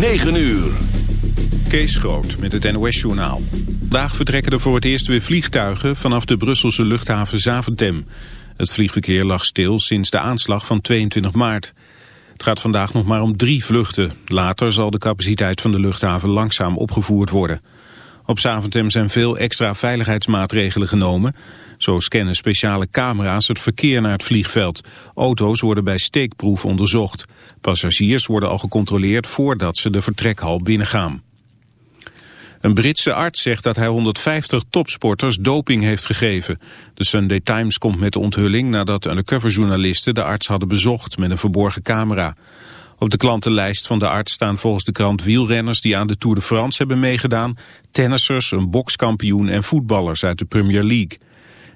9 uur. Kees Groot met het NOS-journaal. Vandaag vertrekken er voor het eerst weer vliegtuigen vanaf de Brusselse luchthaven Zaventem. Het vliegverkeer lag stil sinds de aanslag van 22 maart. Het gaat vandaag nog maar om drie vluchten. Later zal de capaciteit van de luchthaven langzaam opgevoerd worden. Op Zaventem zijn veel extra veiligheidsmaatregelen genomen. Zo scannen speciale camera's het verkeer naar het vliegveld. Auto's worden bij steekproef onderzocht. Passagiers worden al gecontroleerd voordat ze de vertrekhal binnengaan. Een Britse arts zegt dat hij 150 topsporters doping heeft gegeven. De Sunday Times komt met de onthulling nadat undercoverjournalisten de arts hadden bezocht met een verborgen camera. Op de klantenlijst van de arts staan volgens de krant wielrenners die aan de Tour de France hebben meegedaan, tennissers, een bokskampioen en voetballers uit de Premier League.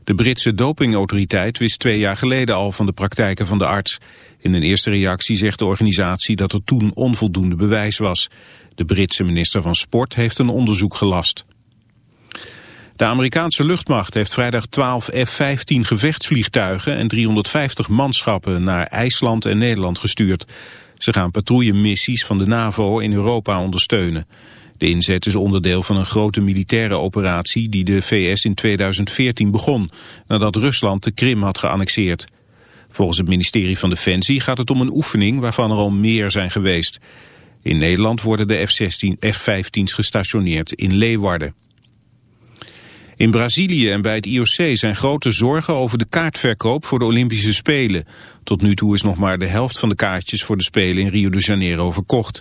De Britse dopingautoriteit wist twee jaar geleden al van de praktijken van de arts. In een eerste reactie zegt de organisatie dat er toen onvoldoende bewijs was. De Britse minister van Sport heeft een onderzoek gelast. De Amerikaanse luchtmacht heeft vrijdag 12 F-15 gevechtsvliegtuigen en 350 manschappen naar IJsland en Nederland gestuurd. Ze gaan patrouillemissies van de NAVO in Europa ondersteunen. De inzet is onderdeel van een grote militaire operatie die de VS in 2014 begon, nadat Rusland de Krim had geannexeerd. Volgens het ministerie van Defensie gaat het om een oefening waarvan er al meer zijn geweest. In Nederland worden de F-16, F-15's gestationeerd in Leeuwarden. In Brazilië en bij het IOC zijn grote zorgen over de kaartverkoop voor de Olympische Spelen. Tot nu toe is nog maar de helft van de kaartjes voor de Spelen in Rio de Janeiro verkocht.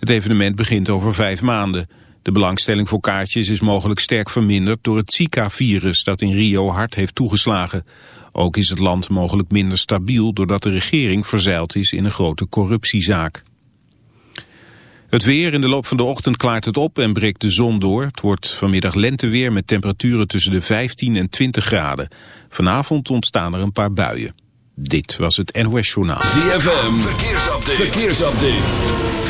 Het evenement begint over vijf maanden. De belangstelling voor kaartjes is mogelijk sterk verminderd door het Zika-virus dat in Rio hard heeft toegeslagen. Ook is het land mogelijk minder stabiel doordat de regering verzeild is in een grote corruptiezaak. Het weer in de loop van de ochtend klaart het op en breekt de zon door. Het wordt vanmiddag lenteweer met temperaturen tussen de 15 en 20 graden. Vanavond ontstaan er een paar buien. Dit was het NOS Journaal. ZFM, verkeersupdate. verkeersupdate.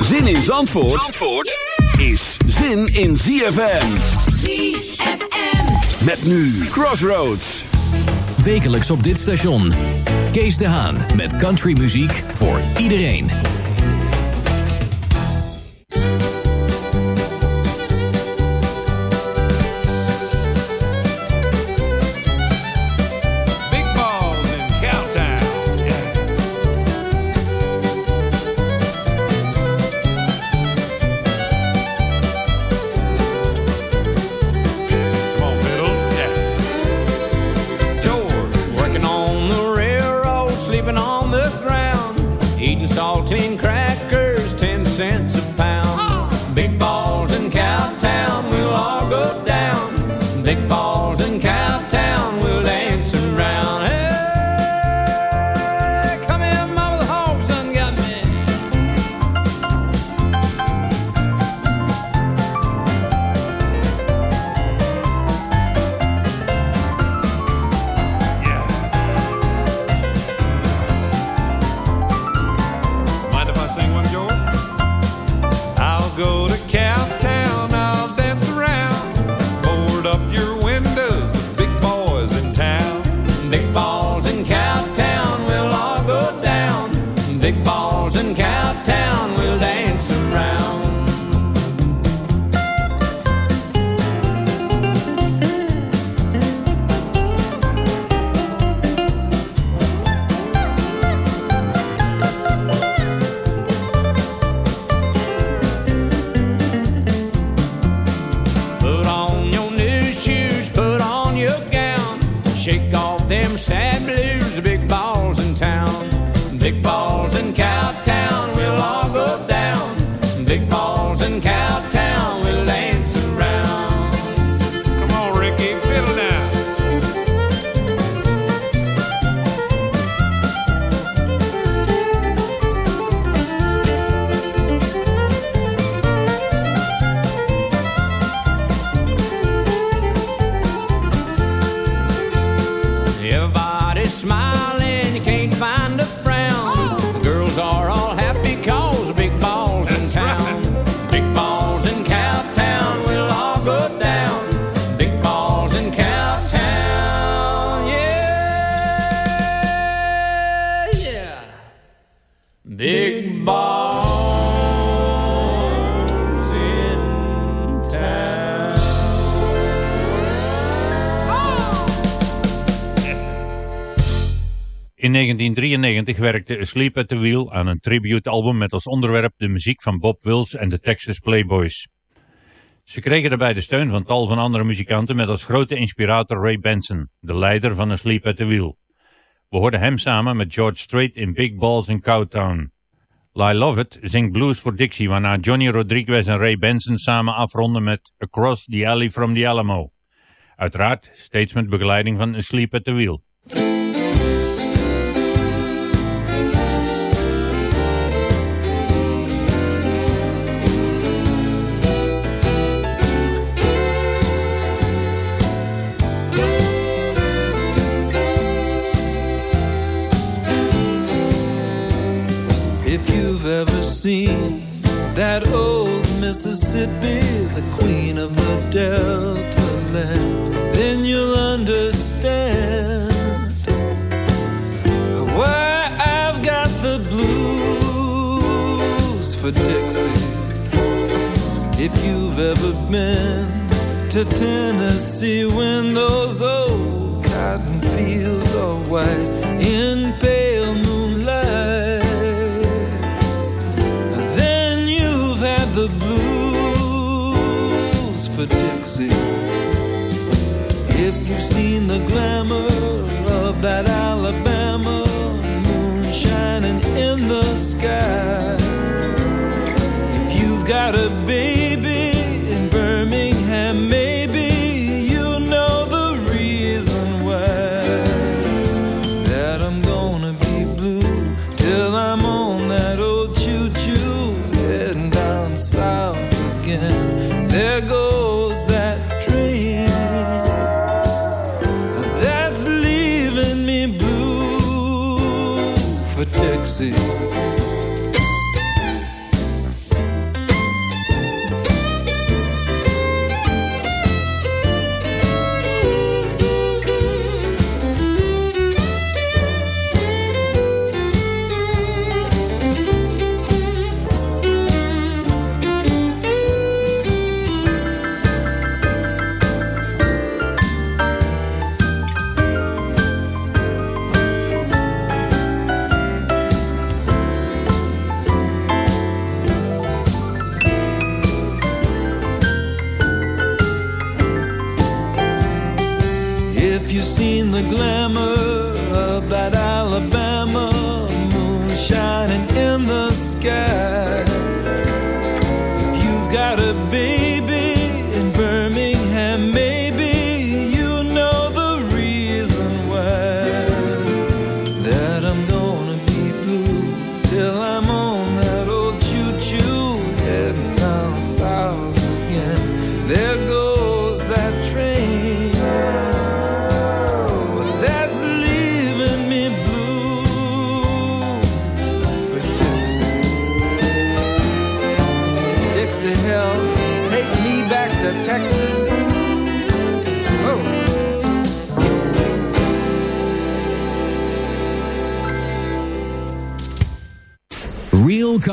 Zin in Zandvoort, Zandvoort is zin in ZFM. ZFM. Met nu Crossroads. Wekelijks op dit station. Kees de Haan met countrymuziek voor iedereen. smiling. Werkte Asleep at the Wheel aan een tribute-album met als onderwerp de muziek van Bob Wills en de Texas Playboys. Ze kregen daarbij de steun van tal van andere muzikanten met als grote inspirator Ray Benson, de leider van Asleep at the Wheel. We hoorden hem samen met George Strait in Big Balls in Cowtown. Lyle Lovett zingt blues voor Dixie, waarna Johnny Rodriguez en Ray Benson samen afronden met Across the Alley from the Alamo. Uiteraard steeds met begeleiding van Asleep at the Wheel. Seen that old Mississippi, the queen of the Delta land, then you'll understand why I've got the blues for Dixie. If you've ever been to Tennessee when those old cotton fields are white in pale for Dixie. If you've seen the glamour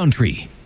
Country.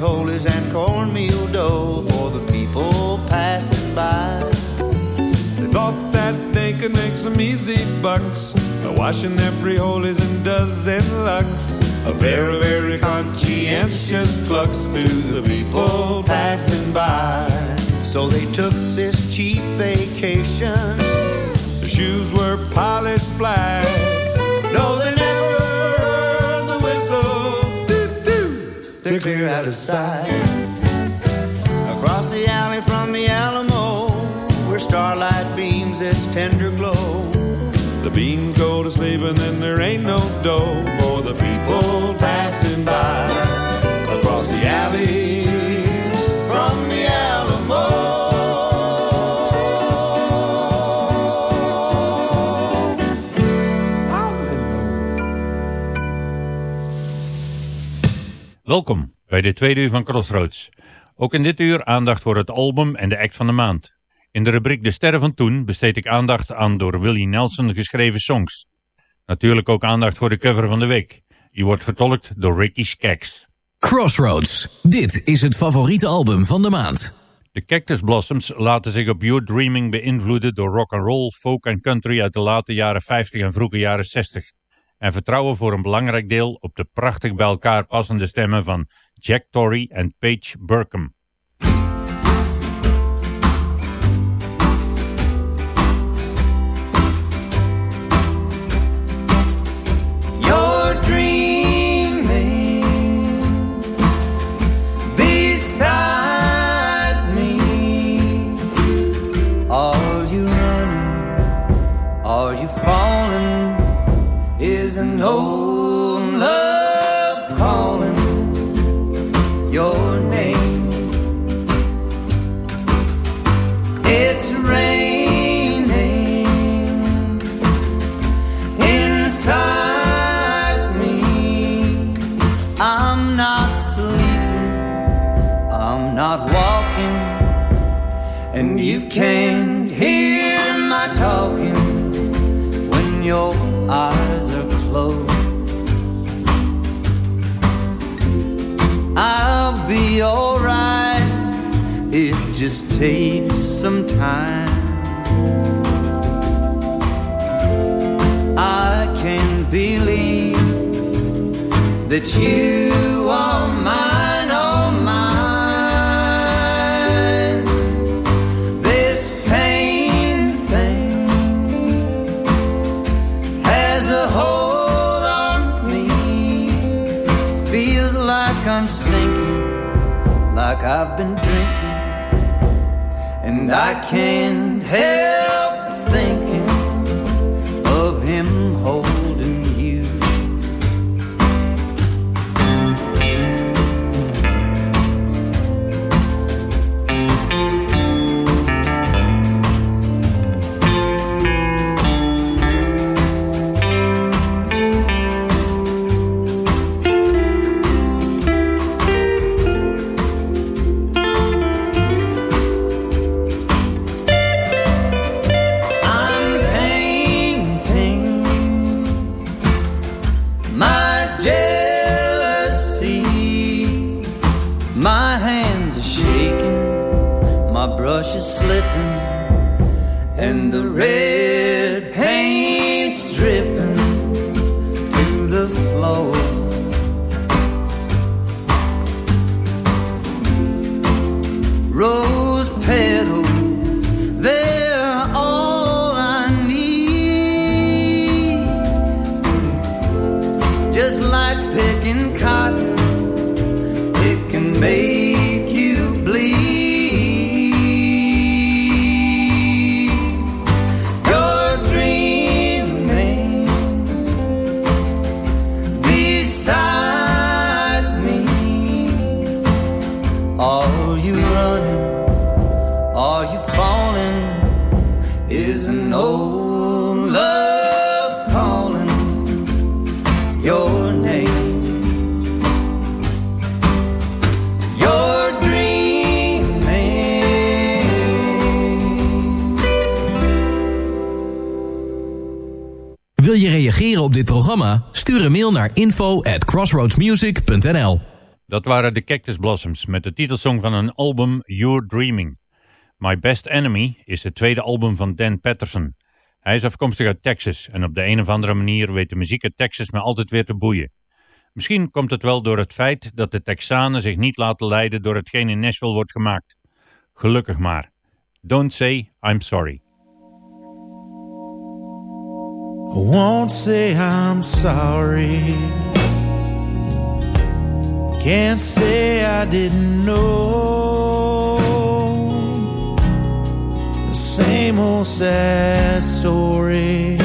Frijoles and cornmeal dough for the people passing by. They thought that they could make some easy bucks by washing their frijoles in dozen lucks. A very, very conscientious clucks to the people passing by. So they took this bij de tweede uur van Crossroads. Ook in dit uur aandacht voor het album en de act van de maand. In de rubriek De Sterren van Toen besteed ik aandacht aan door Willie Nelson geschreven songs. Natuurlijk ook aandacht voor de cover van de week. Die wordt vertolkt door Ricky Skaggs. Crossroads. Dit is het favoriete album van de maand. De Cactus Blossoms laten zich op Your Dreaming beïnvloeden door rock and roll, folk en country uit de late jaren 50 en vroege jaren 60. En vertrouwen voor een belangrijk deel op de prachtig bij elkaar passende stemmen van Jack Torrey en Page Burkum. Just takes some time. I can't believe that you are mine, oh mine. This pain thing has a hold on me. Feels like I'm sinking, like I've been drinking, and I can't help reageren op dit programma? Stuur een mail naar info at crossroadsmusic.nl Dat waren de Cactus Blossoms met de titelsong van een album You're Dreaming. My Best Enemy is het tweede album van Dan Patterson. Hij is afkomstig uit Texas en op de een of andere manier weet de muziek uit Texas me altijd weer te boeien. Misschien komt het wel door het feit dat de Texanen zich niet laten leiden door hetgeen in Nashville wordt gemaakt. Gelukkig maar. Don't say I'm sorry. Won't say I'm sorry. Can't say I didn't know. The same old sad story.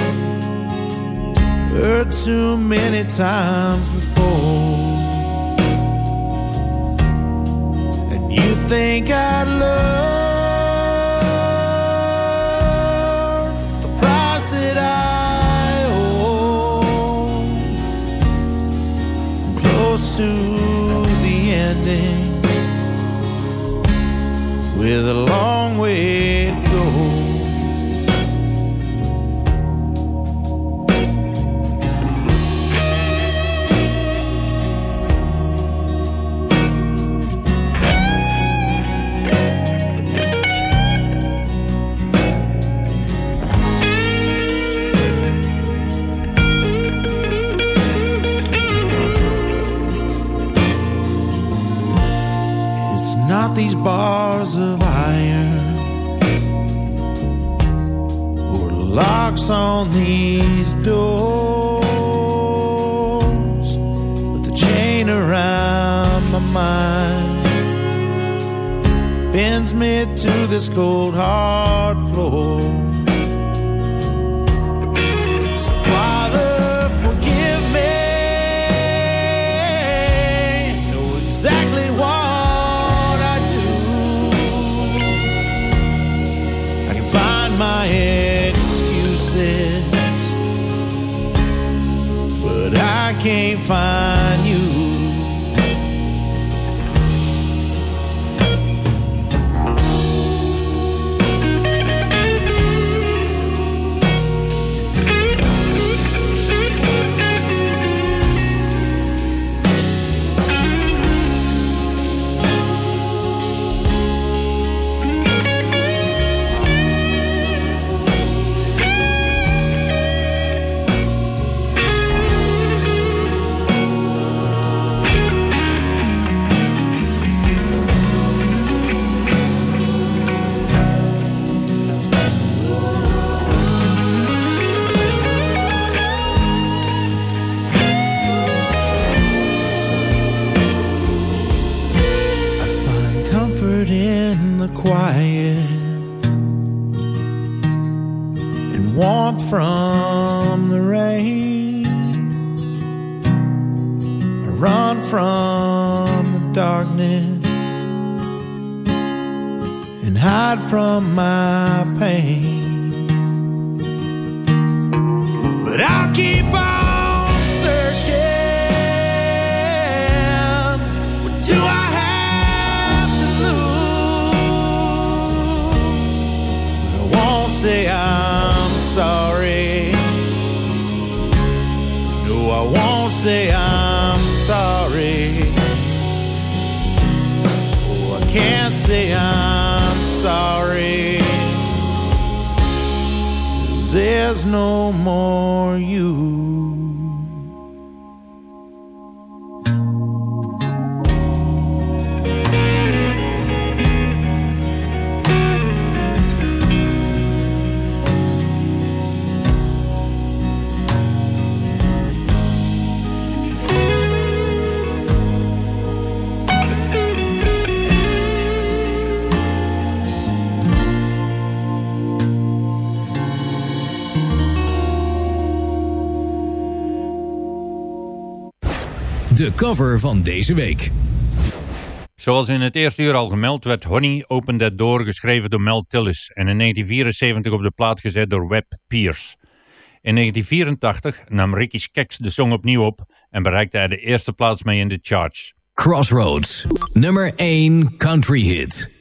Heard too many times before. And you think I'd learn to the ending. With a long way These bars of iron. Or locks on these doors, but the chain around my mind. Bends me to this cold hard floor. From my pain. But I'll keep on searching. What do I have to lose? I won't say I'm sorry. No, I won't say I'm sorry. Oh, I can't say I'm there's no more you. cover van deze week. Zoals in het eerste uur al gemeld werd Honey Open That Door geschreven door Mel Tillis en in 1974 op de plaat gezet door Webb Pierce. In 1984 nam Ricky Skeks de song opnieuw op en bereikte hij de eerste plaats mee in de charts. Crossroads, nummer 1 country hit.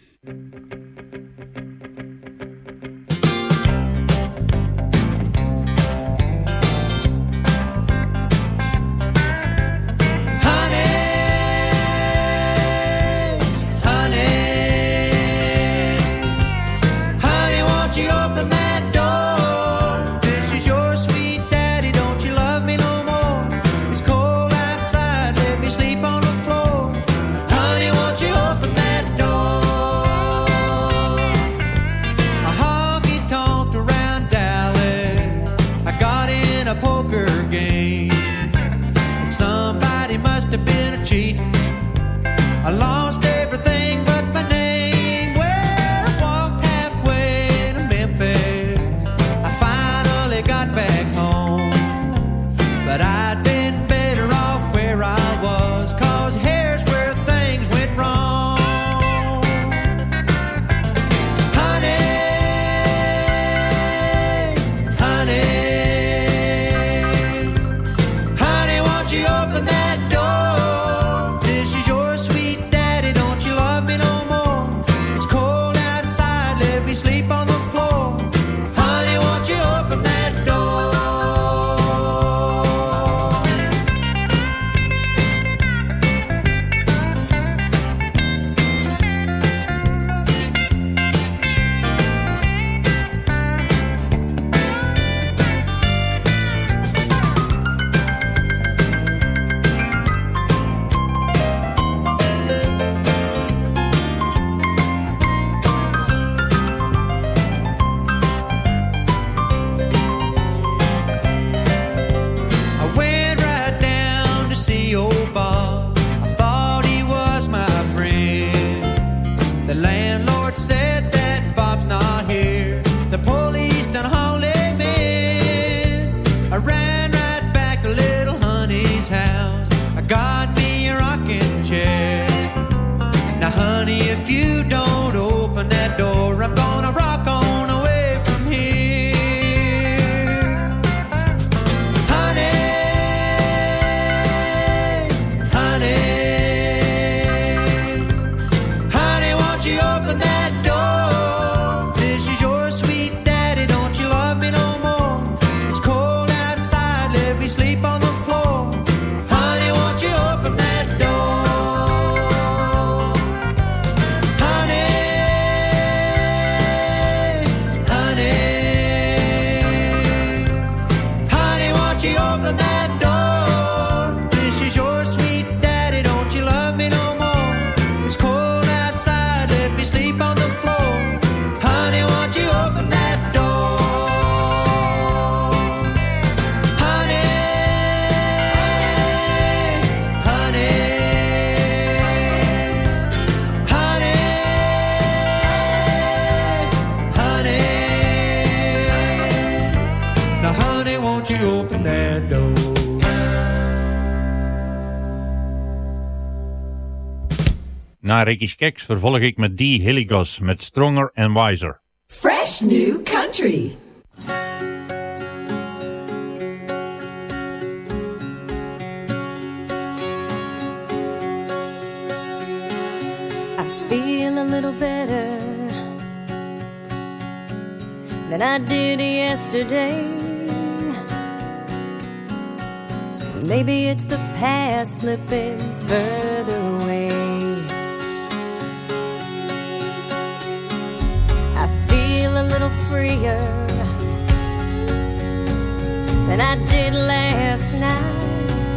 Ricky Skaggs vervolg ik met Dee Hilligos met Stronger and Wiser. Fresh New Country. I feel a little better Than I did yesterday. Maybe it's the past slipping further a little freer than I did last night.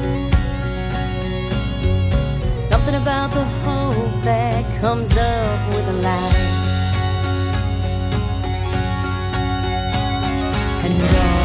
Something about the hope that comes up with a light. And all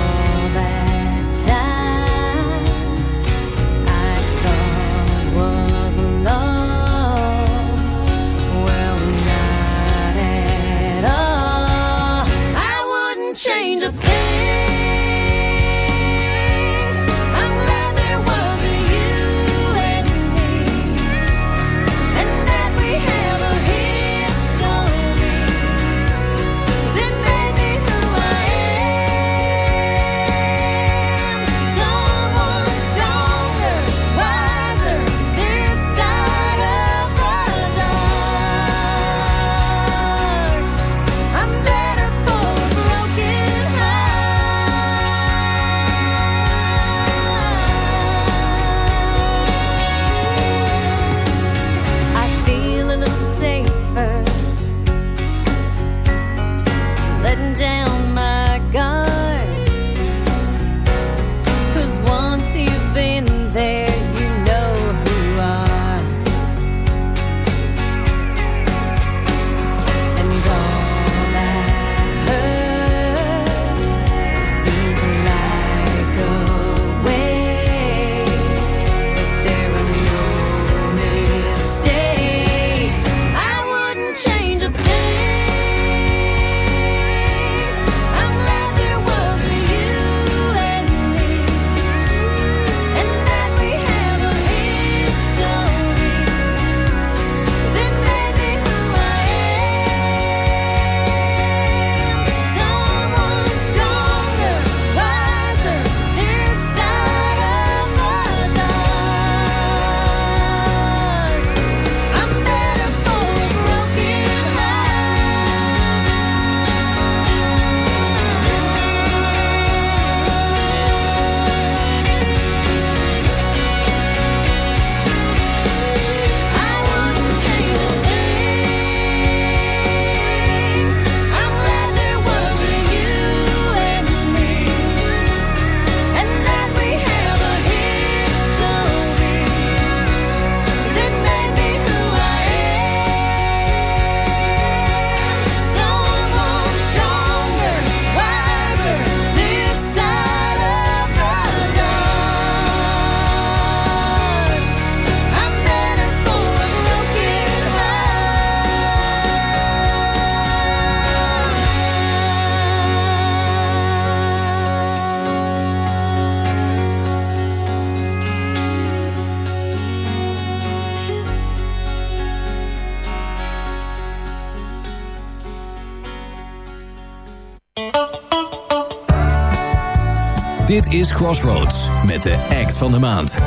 is Crossroads met de act van de maand.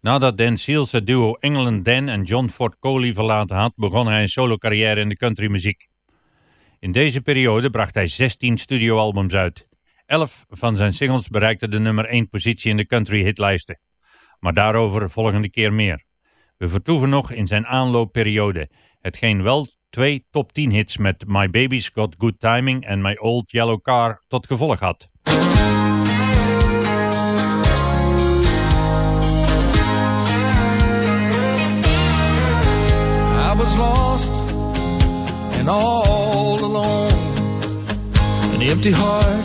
Nadat Dan Seals het duo England Dan en John Ford Coley verlaten had, begon hij een solo carrière in de countrymuziek. In deze periode bracht hij 16 studioalbums uit. 11 van zijn singles bereikten de nummer 1 positie in de country hitlijsten. Maar daarover volgende keer meer. We vertoeven nog in zijn aanloopperiode, hetgeen wel twee top 10 hits met My Baby's Got Good Timing en My Old Yellow Car tot gevolg had. I was lost and all alone. An empty heart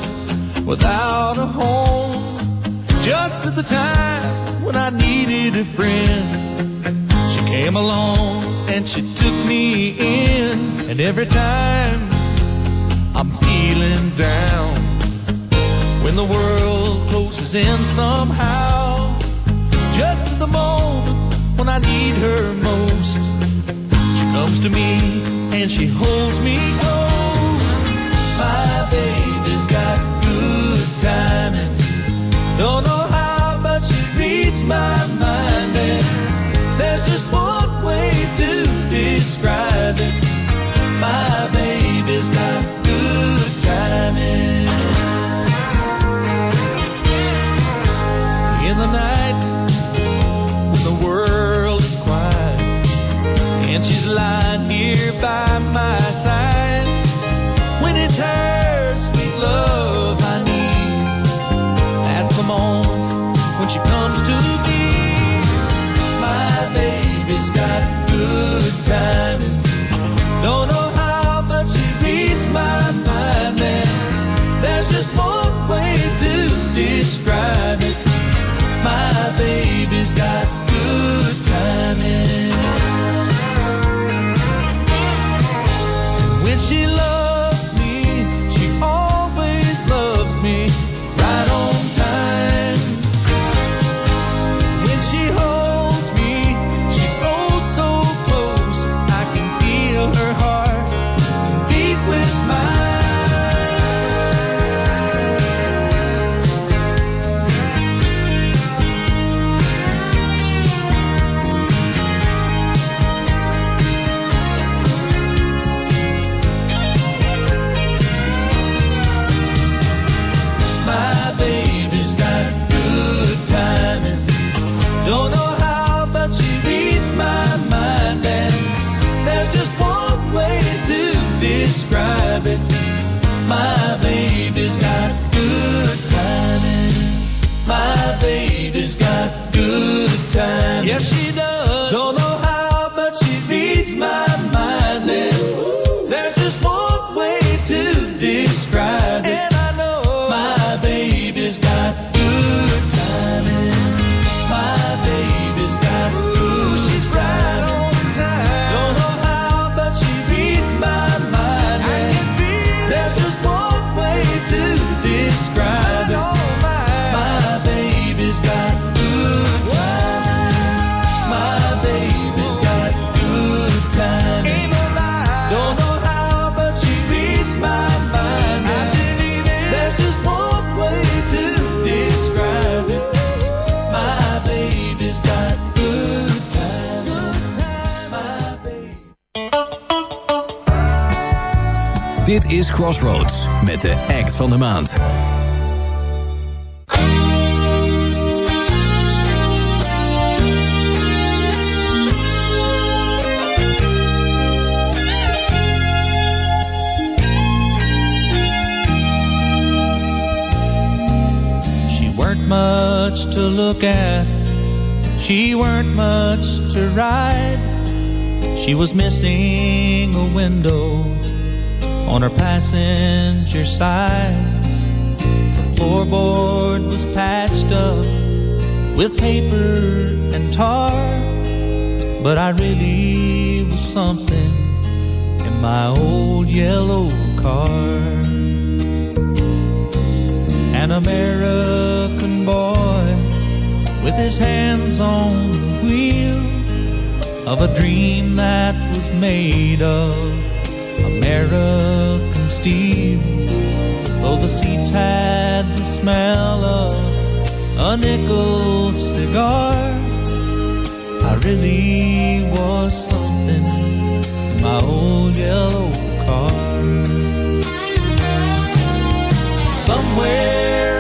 without a home. Just at the time when I needed a friend, she came along and she took me in. And every time I'm feeling down, when the world closes in somehow, just at the moment when I need her most she comes to me and she holds me close. My baby's got good timing. Don't know how, but she reads my mind. And there's just one way to describe it. My baby's got good timing. Lying here by my side. When it's her sweet love I need, that's the moment when she comes to me. My baby's got good timing. Don't know how, but she reads my mind. And there's just one way to describe it. My baby's got My baby's got good timing. Yes, she does. Don't know how, but she needs my Dit is Crossroads met de act van de maand. She weren't much to look at. She weren't much to ride. She was missing a window on her passenger side. The floorboard was patched up with paper and tar. But I really was something in my old yellow car an American boy with his hands on the wheel of a dream that was made of American steel. Though the seats had the smell of a nickel cigar, I really was something in my old yellow car. Somewhere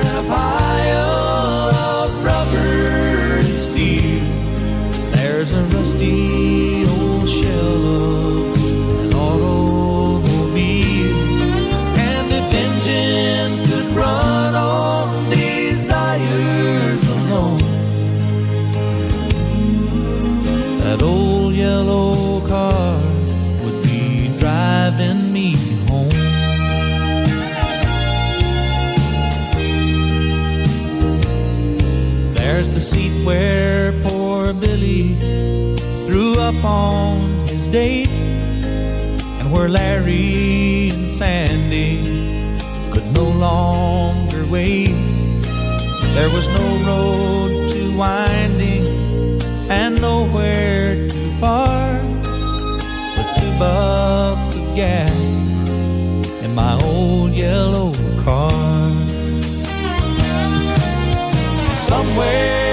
where poor Billy threw up on his date, and where Larry and Sandy could no longer wait. There was no road too winding and nowhere too far, but two bucks of gas in my old yellow car. Somewhere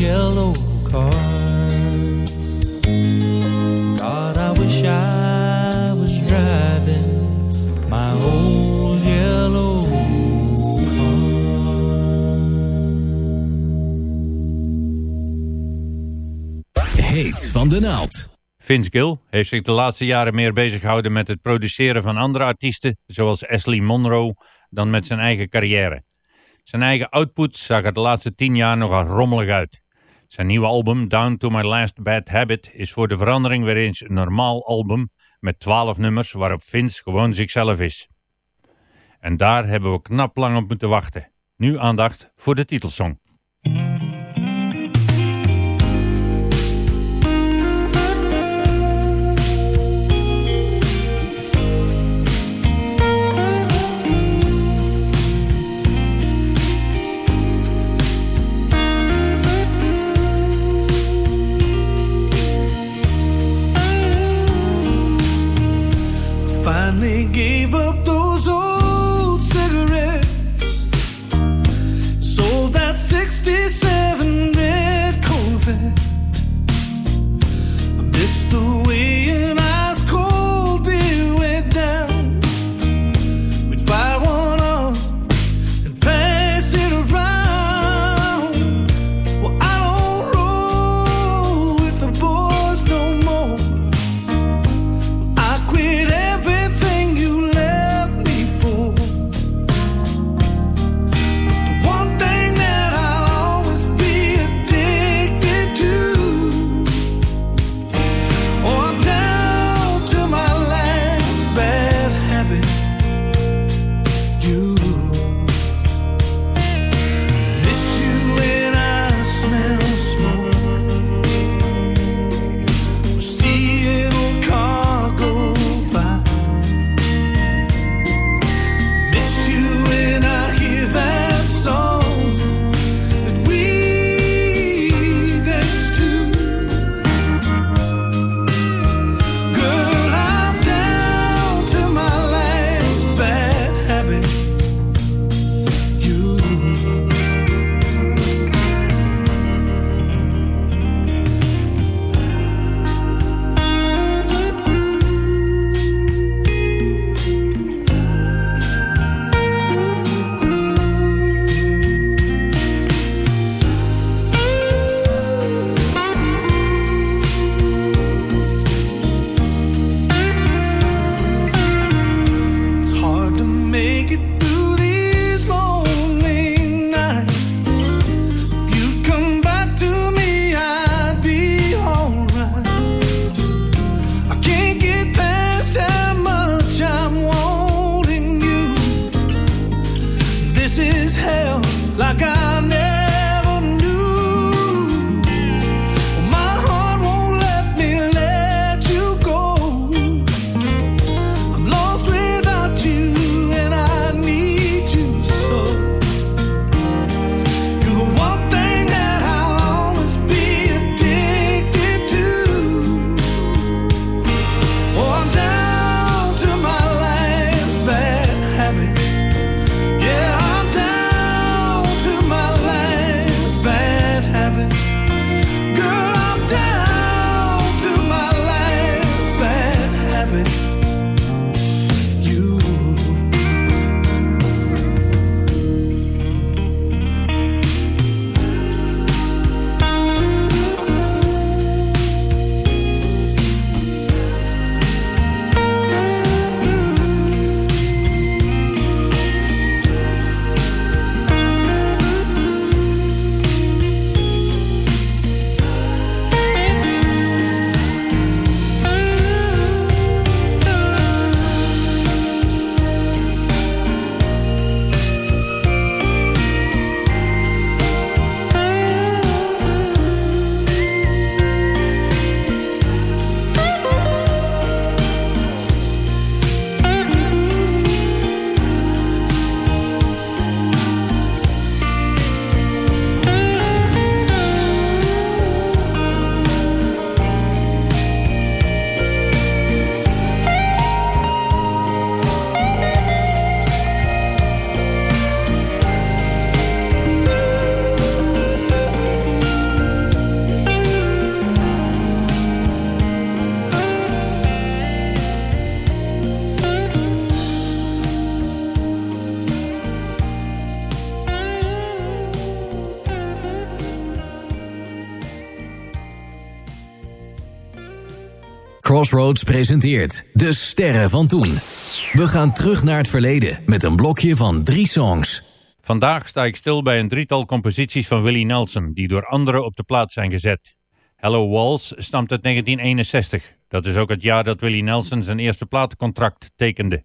yellow car. God, I wish I was driving my old yellow Heet van de naald. Vince Gill heeft zich de laatste jaren meer bezig gehouden met het produceren van andere artiesten, zoals Ashley Monroe, dan met zijn eigen carrière. Zijn eigen output zag er de laatste tien jaar nogal rommelig uit. Zijn nieuwe album Down to My Last Bad Habit is voor de verandering weer eens een normaal album met twaalf nummers waarop Vince gewoon zichzelf is. En daar hebben we knap lang op moeten wachten. Nu aandacht voor de titelsong. Finally gave up Crossroads presenteert De Sterren van Toen. We gaan terug naar het verleden met een blokje van drie songs. Vandaag sta ik stil bij een drietal composities van Willie Nelson... die door anderen op de plaats zijn gezet. Hello Walls stamt uit 1961. Dat is ook het jaar dat Willie Nelson zijn eerste platencontract tekende.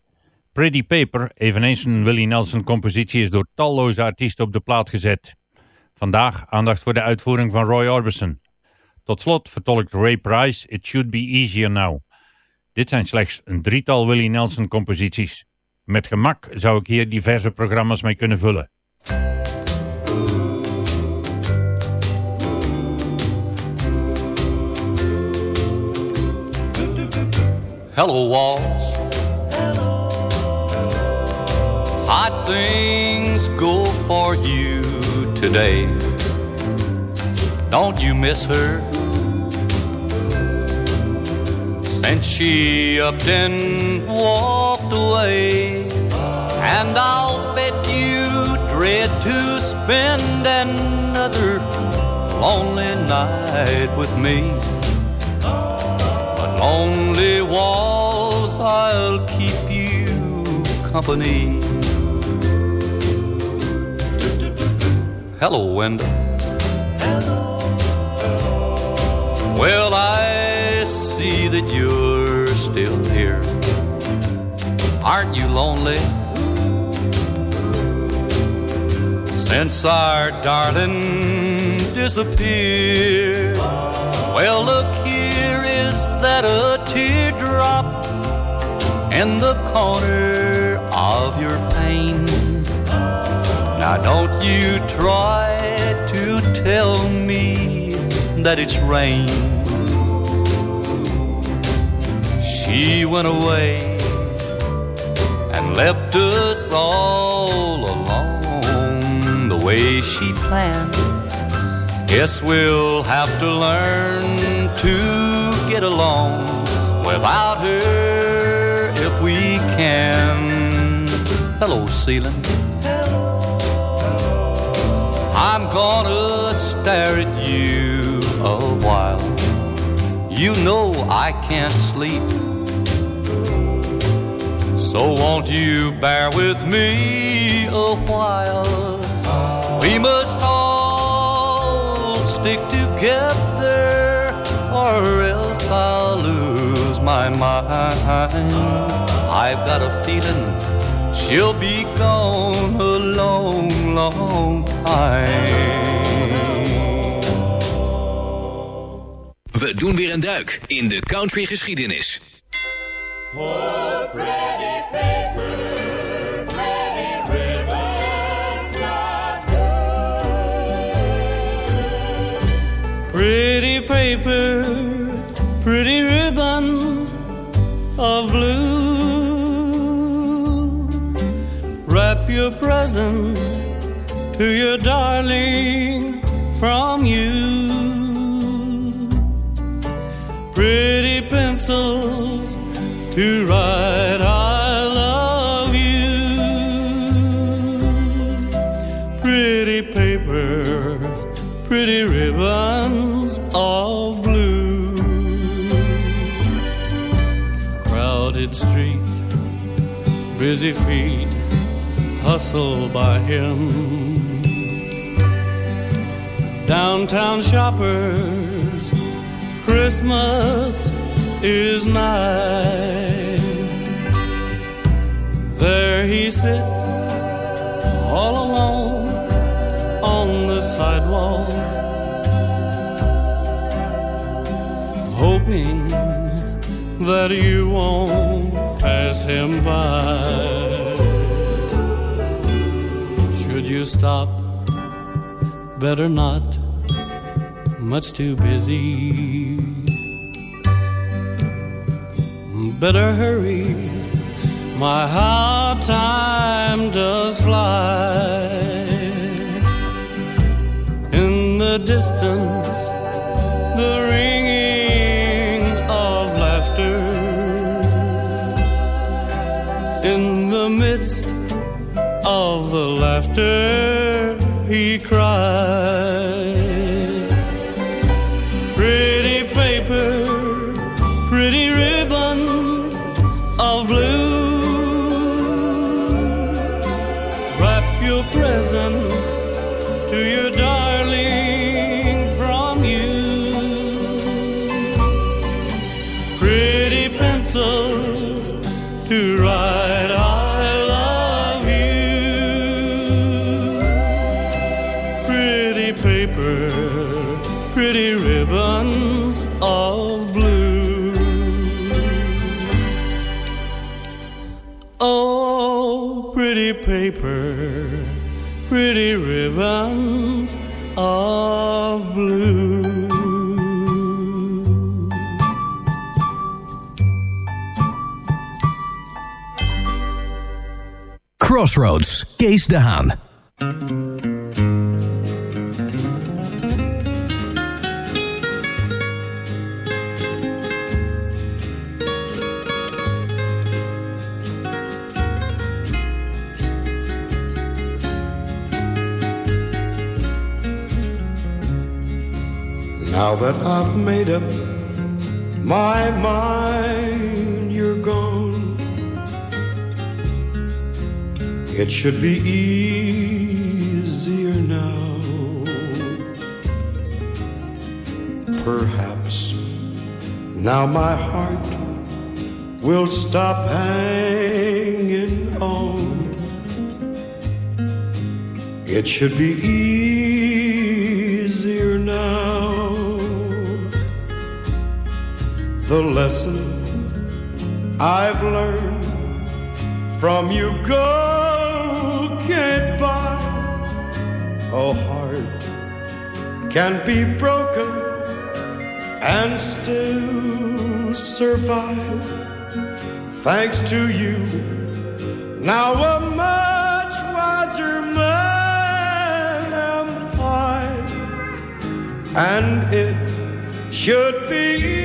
Pretty Paper, eveneens een Willie Nelson compositie... is door talloze artiesten op de plaat gezet. Vandaag aandacht voor de uitvoering van Roy Orbison. Tot slot vertolkt Ray Price It Should Be Easier Now. Dit zijn slechts een drietal Willie Nelson composities. Met gemak zou ik hier diverse programma's mee kunnen vullen. Hello, walls. Hot things go for you today. Don't you miss her? Since she upped and walked away, and I'll bet you dread to spend another lonely night with me. But lonely walls, I'll keep you company. Hello, Wendell. Well, I see that you're still here. Aren't you lonely? Since our darling disappeared. Well, look, here is that a teardrop in the corner of your pain. Now, don't you try to tell me that it's rain. She went away and left us all alone the way she planned. Guess we'll have to learn to get along without her if we can. Hello, ceiling. I'm gonna stare at you while. You know I can't sleep. So won't you bear with me a while? We must all stick together, or else I'll lose my mind. I've got a feeling she'll be gone a long, long time. We doen weer een duik in de country geschiedenis. Pretty paper, pretty ribbons of blue. Wrap your presents to your darling from you. Pretty pencils to write I love you. Pretty paper, pretty ribbons of blue. Crowded streets, busy feet hustle by him. Downtown shoppers, Christmas is nigh. There he sits, all alone on the sidewalk, hoping that you won't pass him by. Should you stop? Better not, much too busy. Better hurry, my how time does fly. In the distance, the ringing of laughter. In the midst of the laughter, he cries. presents to your daughter. Pretty ribbons of blue. Crossroads, Kees de Haan. That I've made up my mind, you're gone. It should be easier now. Perhaps now my heart will stop hanging on. It should be easier The lesson I've learned from you, gold can't buy. A heart can be broken and still survive. Thanks to you, now a much wiser man am I, and it should be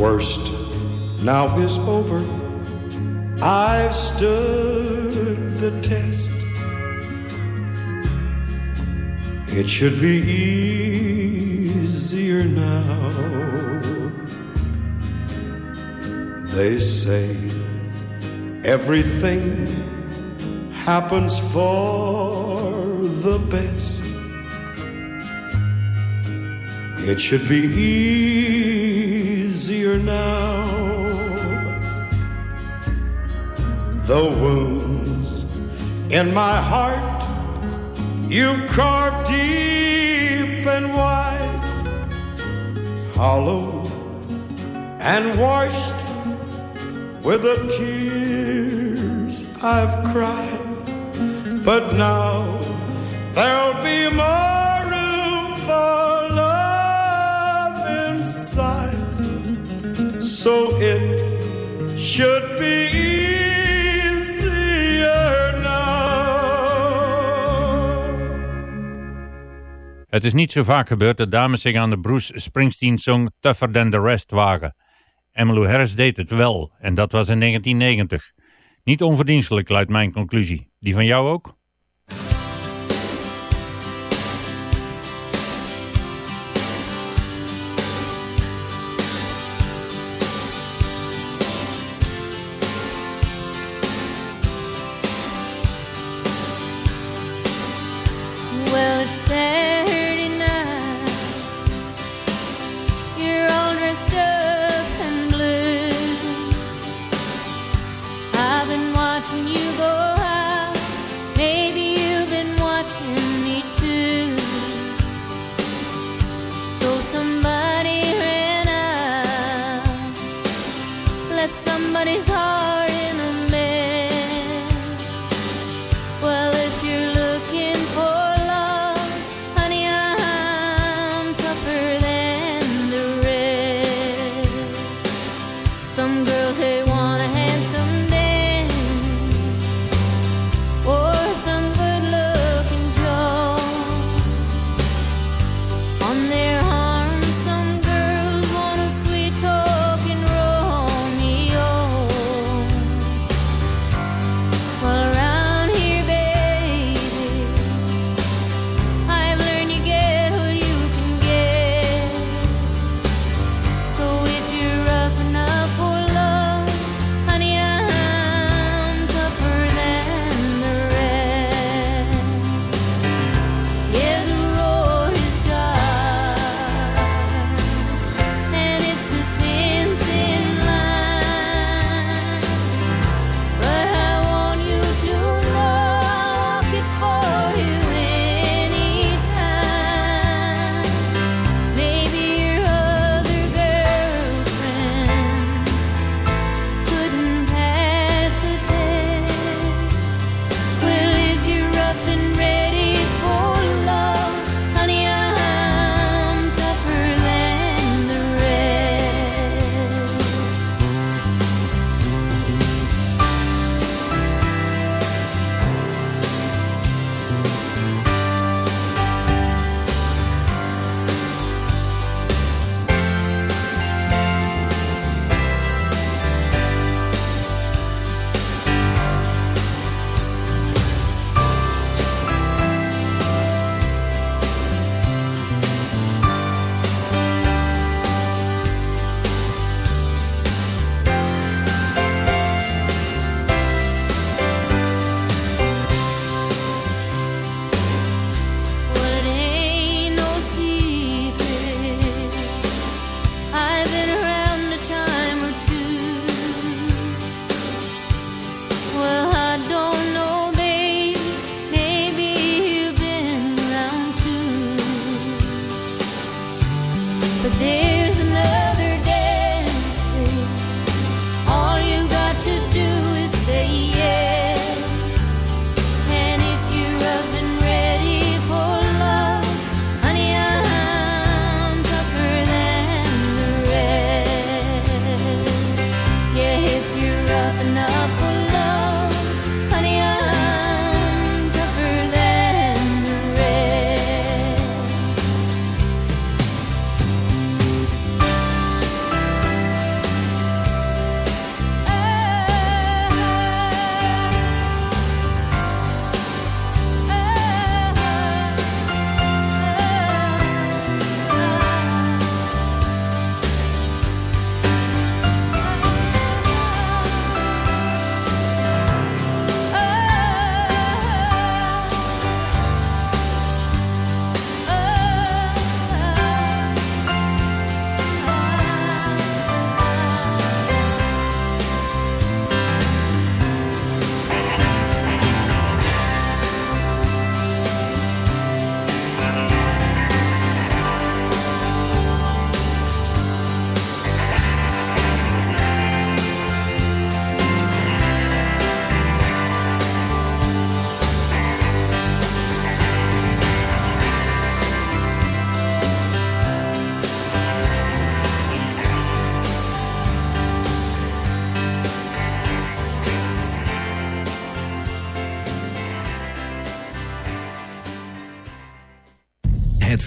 worst now is over. I've stood the test. It should be easier now. They say everything happens for the best. It should be easier now. The wounds in my heart you've carved deep and wide, hollow and washed with the tears I've cried. But now there'll be more So it should be easier now. Het is niet zo vaak gebeurd dat dames zich aan de Bruce Springsteen-song Tougher Than The Rest wagen. Emmylou Harris deed het wel, en dat was in 1990. Niet onverdienstelijk, luidt mijn conclusie. Die van jou ook?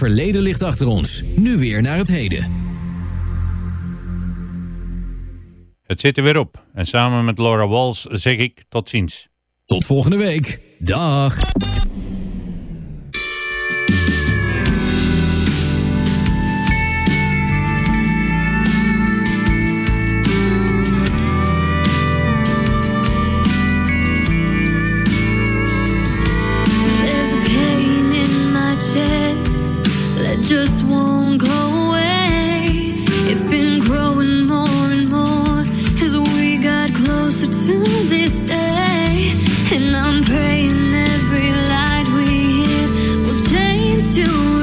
verleden ligt achter ons. Nu weer naar het heden. Het zit er weer op. En samen met Laura Wals zeg ik tot ziens. Tot volgende week. Dag. praying every light we hit will change to